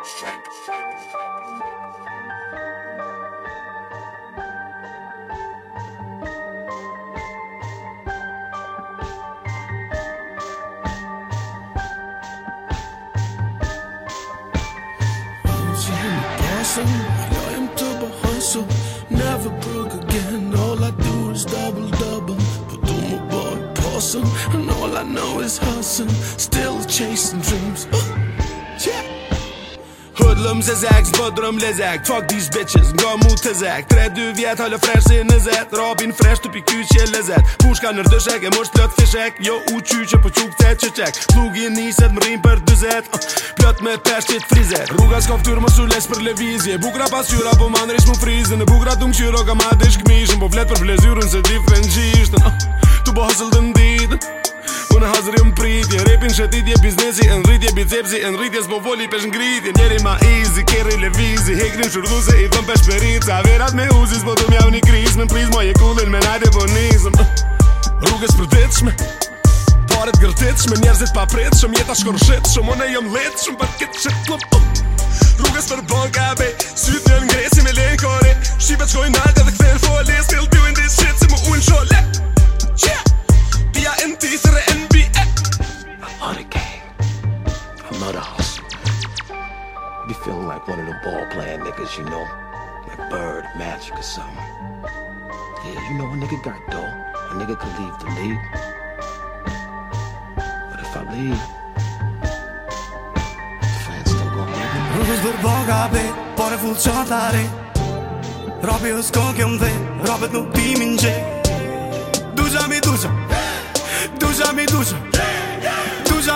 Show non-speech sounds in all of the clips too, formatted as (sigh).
I am a hustle, never broke again. All I do is double double. Putuma boy possum, and all I know is hustling, still chasing dreams. (gasps) Hoodlum zezek, zbëdrëm lezek Fuck these bitches, nga mu të zek. Tre dy vjet, halë fresh si në zet. Robin fresh të piky që lezet Pushka nër dëshek, e mosht plot fishek. Jo u qyqe, po quk të që qek. Plugin niset, më rrim për dyzet. Uh, Plot me peshqit frizet. Rruga s'ka ftyr më sules për levizje. Bukra pasyra, po man rish më frizën. E bukra të mqyro, ka ma dish këmishën. Po flet për vlezyrën se di frengjishtën uh, Tu bo hustle dë nditën Unë hazri më pritje Repin shetitje biznesi Në bicepsi Në rritje s'po voli pesh ngritje. Njeri ma easy Keri levizi. Hekrin shurduse I thëm pesh perit Sa verat me uzi S'po të mjav një kriz Me priz Mo je kullin Me najde po nizëm Rrugës përditshme Paret gërtitshme Njerëzit pa pritshme Jeta shkorshitshme Unë e jëm litshme Për këtë shit klub Rrugës për banka be Syt një ngresi me lejnë kore Shqipet shkojnë naltë edhe këthen fole. Still doing this shit Se më unë shole like one of the ball playing niggas, you know? Like Bird, Magic, or something. Yeah, you know, a nigga got dough. A nigga could leave the league. But if I leave, fans still gonna. Rrugës për boga be, full o s'ko kjo mdhe, nuk gje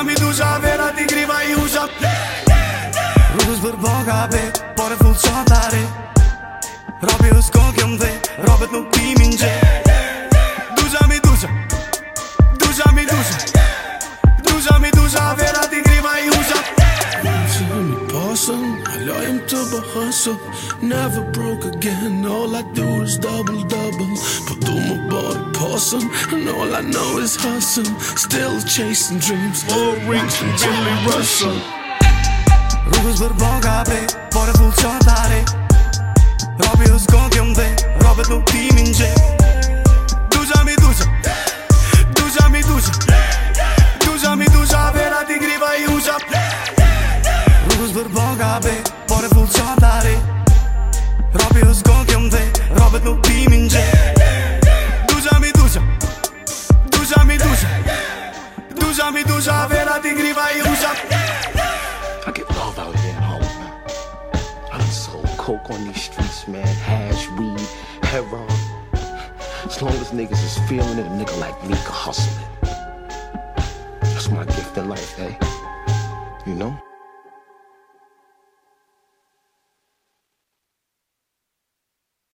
mi mi mi vera ti griva i Rapi o s'ko kjo mdhe, rapet nuk timin gje Dusha mi dusha, dusha mi dusha Dusha mi dusha, vera ti griva i usha See me passing, I am to hustle. Never broke again. All I do is double double. But do my boy passing, and all I know is hustling. Still chasing dreams. All rings from Billy Russell. Rrugës për bloga be Pore full qatare. Rabi u s'gon kjo mdhe Rabet nuk timin gje. Duqa mi duqa Duqa mi duqa Duqa mi duqa Vera ti griva i uqa Rrugës për bloga be Pore full qatare. Rabi u s'gon kjo mdhe Rabet nuk timin gje. Duqa mi duqa Duqa mi duqa Duqa mi duqa Vera ti griva i uqa coke on these streets, man. Hash, weed, heroin. As long as niggas is feeling it, a nigga like me can hustle it. That's my gift in life, eh? You know?